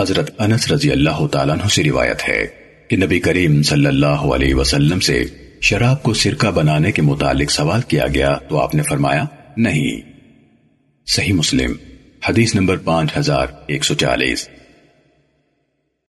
حضرت انس رضی اللہ تعالیٰ عنہ سے روایت ہے کہ نبی کریم صلی اللہ علیہ وسلم سے شراب کو سرکہ بنانے کے متعلق سوال کیا گیا تو آپ نے فرمایا، نہیں۔ صحیح مسلم، حدیث نمبر پانچ ہزار ایک سو چالیس۔